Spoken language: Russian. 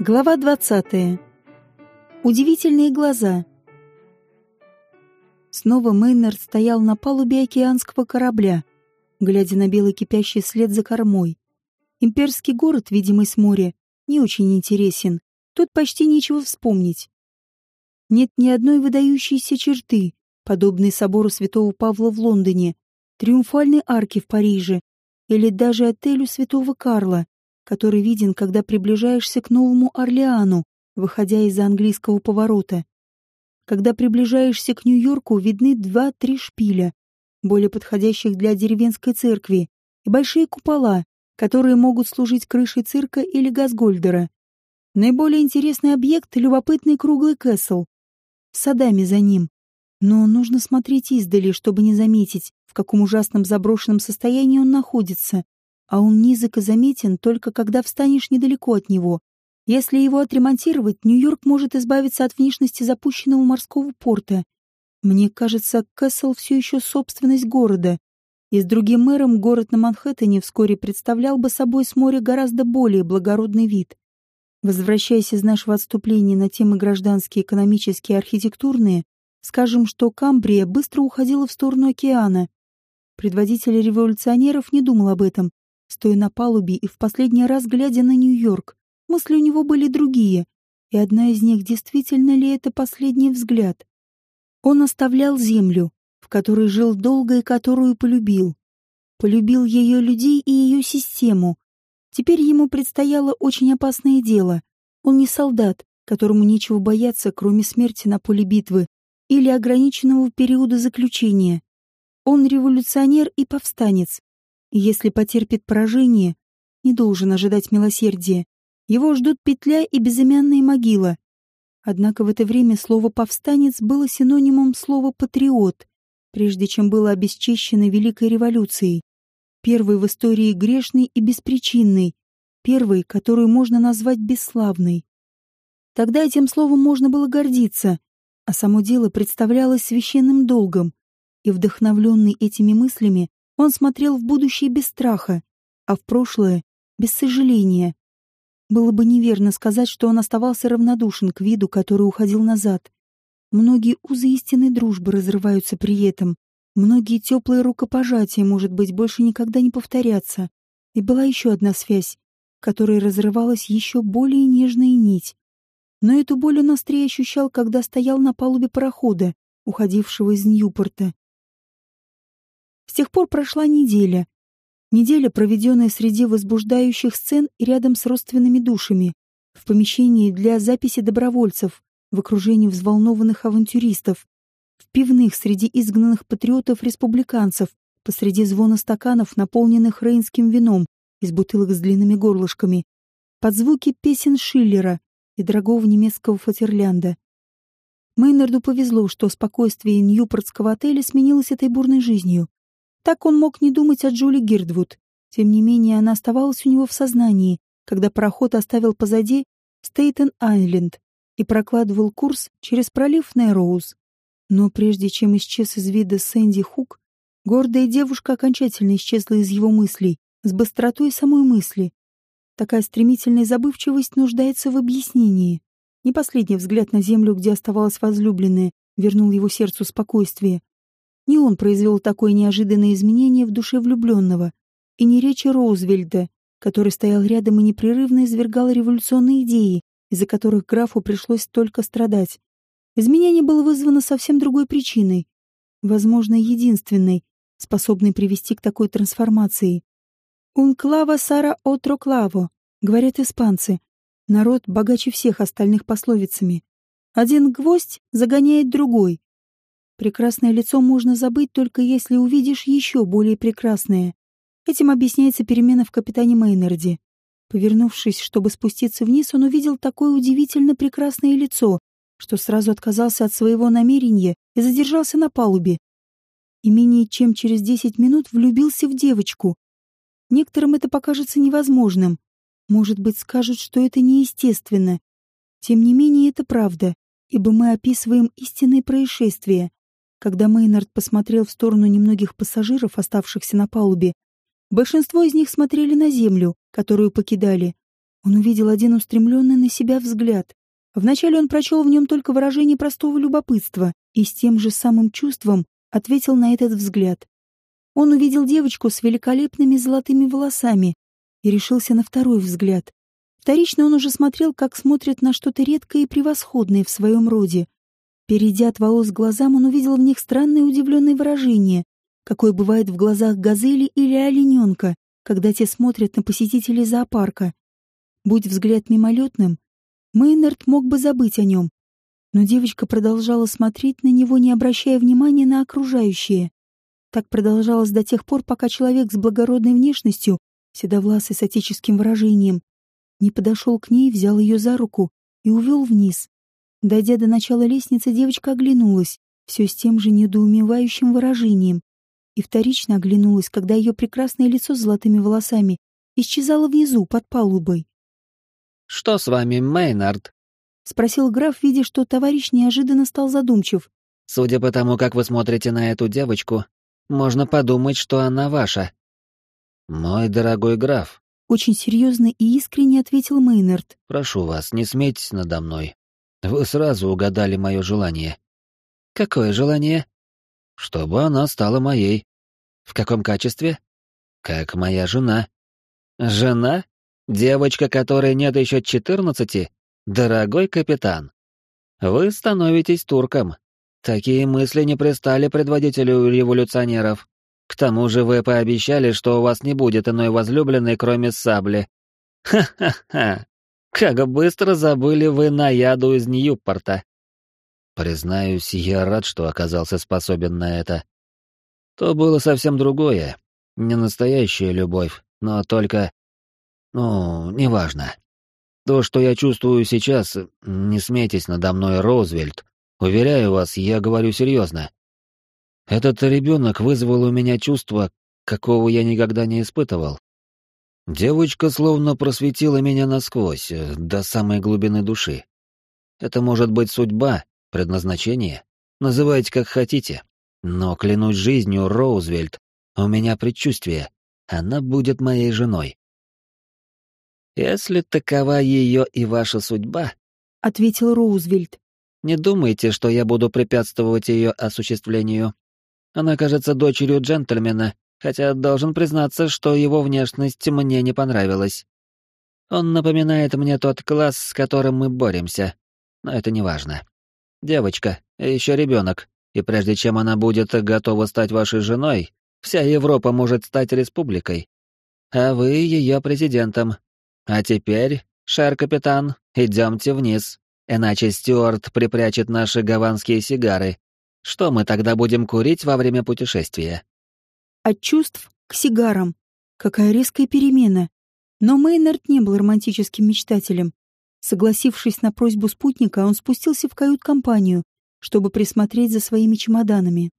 Глава 20. Удивительные глаза. Снова Мейнард стоял на палубе океанского корабля, глядя на белый кипящий след за кормой. Имперский город, видимый с моря, не очень интересен. Тут почти нечего вспомнить. Нет ни одной выдающейся черты, подобной собору Святого Павла в Лондоне, триумфальной арки в Париже или даже отелю Святого Карла, который виден, когда приближаешься к Новому Орлеану, выходя из-за английского поворота. Когда приближаешься к Нью-Йорку, видны два-три шпиля, более подходящих для деревенской церкви, и большие купола, которые могут служить крышей цирка или газгольдера. Наиболее интересный объект — любопытный круглый кэссел, с садами за ним. Но нужно смотреть издали, чтобы не заметить, в каком ужасном заброшенном состоянии он находится а он низок и заметен только когда встанешь недалеко от него. Если его отремонтировать, Нью-Йорк может избавиться от внешности запущенного морского порта. Мне кажется, Кэссел все еще собственность города. И с другим мэром город на Манхэттене вскоре представлял бы собой с моря гораздо более благородный вид. Возвращаясь из нашего отступления на темы гражданские, экономические и архитектурные, скажем, что Камбрия быстро уходила в сторону океана. Предводитель революционеров не думал об этом, Стоя на палубе и в последний раз глядя на Нью-Йорк, мысли у него были другие, и одна из них действительно ли это последний взгляд. Он оставлял землю, в которой жил долго и которую полюбил. Полюбил ее людей и ее систему. Теперь ему предстояло очень опасное дело. Он не солдат, которому нечего бояться, кроме смерти на поле битвы или ограниченного периода заключения. Он революционер и повстанец, если потерпит поражение, не должен ожидать милосердия. Его ждут петля и безымянная могила. Однако в это время слово «повстанец» было синонимом слова «патриот», прежде чем было обесчищено Великой революцией. Первой в истории грешной и беспричинной, первой, которую можно назвать бесславной. Тогда этим словом можно было гордиться, а само дело представлялось священным долгом, и, вдохновленный этими мыслями, он смотрел в будущее без страха, а в прошлое — без сожаления. Было бы неверно сказать, что он оставался равнодушен к виду, который уходил назад. Многие узы истинной дружбы разрываются при этом. Многие теплые рукопожатия, может быть, больше никогда не повторятся. И была еще одна связь, которой разрывалась еще более нежная нить. Но эту боль он острее ощущал, когда стоял на палубе парохода, уходившего из Ньюпорта. С тех пор прошла неделя. Неделя, проведенная среди возбуждающих сцен и рядом с родственными душами, в помещении для записи добровольцев, в окружении взволнованных авантюристов, в пивных среди изгнанных патриотов-республиканцев, посреди звона стаканов, наполненных рейнским вином из бутылок с длинными горлышками, под звуки песен Шиллера и дорогого немецкого фатерлянда. Мейнарду повезло, что спокойствие Ньюпортского отеля сменилось этой бурной жизнью. Так он мог не думать о Джули Гирдвуд. Тем не менее, она оставалась у него в сознании, когда пароход оставил позади Стейтен-Айленд и прокладывал курс через пролив Нэроуз. Но прежде чем исчез из вида Сэнди Хук, гордая девушка окончательно исчезла из его мыслей, с быстротой самой мысли. Такая стремительная забывчивость нуждается в объяснении. Не последний взгляд на землю, где оставалась возлюбленная, вернул его сердцу спокойствие. Не он произвел такое неожиданное изменение в душе влюбленного, и не речи Роузвельда, который стоял рядом и непрерывно извергал революционные идеи, из-за которых графу пришлось только страдать. Изменение было вызвано совсем другой причиной, возможно, единственной, способной привести к такой трансформации. «Un clava sara otro clavo», — говорят испанцы. Народ богаче всех остальных пословицами. Один гвоздь загоняет другой. Прекрасное лицо можно забыть, только если увидишь еще более прекрасное. Этим объясняется перемена в капитане Мейнарде. Повернувшись, чтобы спуститься вниз, он увидел такое удивительно прекрасное лицо, что сразу отказался от своего намерения и задержался на палубе. И менее чем через десять минут влюбился в девочку. Некоторым это покажется невозможным. Может быть, скажут, что это неестественно. Тем не менее, это правда, ибо мы описываем истинные происшествия, когда Мейнард посмотрел в сторону немногих пассажиров, оставшихся на палубе, большинство из них смотрели на землю, которую покидали. Он увидел один устремленный на себя взгляд. Вначале он прочел в нем только выражение простого любопытства и с тем же самым чувством ответил на этот взгляд. Он увидел девочку с великолепными золотыми волосами и решился на второй взгляд. Вторично он уже смотрел, как смотрят на что-то редкое и превосходное в своем роде. Перейдя от волос к глазам, он увидел в них странное удивленное выражение, какое бывает в глазах газели или олененка, когда те смотрят на посетителей зоопарка. Будь взгляд мимолетным, Мейнард мог бы забыть о нем. Но девочка продолжала смотреть на него, не обращая внимания на окружающее. Так продолжалось до тех пор, пока человек с благородной внешностью, седовласый с отеческим выражением, не подошел к ней, взял ее за руку и увел вниз. Дойдя до начала лестницы, девочка оглянулась, все с тем же недоумевающим выражением, и вторично оглянулась, когда ее прекрасное лицо с золотыми волосами исчезало внизу, под палубой. «Что с вами, Мейнард?» — спросил граф, видя, что товарищ неожиданно стал задумчив. «Судя по тому, как вы смотрите на эту девочку, можно подумать, что она ваша». «Мой дорогой граф», — очень серьезно и искренне ответил Мейнард. «Прошу вас, не смейтесь надо мной. Вы сразу угадали мое желание». «Какое желание?» «Чтобы она стала моей». «В каком качестве?» «Как моя жена». «Жена?» Девочка, которой нет еще четырнадцати? Дорогой капитан, вы становитесь турком. Такие мысли не пристали предводителю революционеров. К тому же вы пообещали, что у вас не будет иной возлюбленной, кроме сабли. Ха-ха-ха. Как быстро забыли вы на яду из Ньюпорта. Признаюсь, я рад, что оказался способен на это. То было совсем другое. Не настоящая любовь, но только ну, неважно. То, что я чувствую сейчас, не смейтесь надо мной, Розвельд. Уверяю вас, я говорю серьезно. Этот ребенок вызвал у меня чувство, какого я никогда не испытывал. Девочка словно просветила меня насквозь, э, до самой глубины души. Это может быть судьба, предназначение, называйте как хотите. Но клянусь жизнью, Роузвельд, у меня предчувствие, она будет моей женой. «Если такова ее и ваша судьба», — ответил Роузвельт, — «не думайте, что я буду препятствовать ее осуществлению. Она кажется дочерью джентльмена, хотя должен признаться, что его внешность мне не понравилась. Он напоминает мне тот класс, с которым мы боремся, но это не важно. Девочка, еще ребенок, и прежде чем она будет готова стать вашей женой, вся Европа может стать республикой. А вы ее президентом, а теперь, шер-капитан, идемте вниз, иначе Стюарт припрячет наши гаванские сигары. Что мы тогда будем курить во время путешествия? От чувств к сигарам. Какая резкая перемена. Но Мейнард не был романтическим мечтателем. Согласившись на просьбу спутника, он спустился в кают-компанию, чтобы присмотреть за своими чемоданами.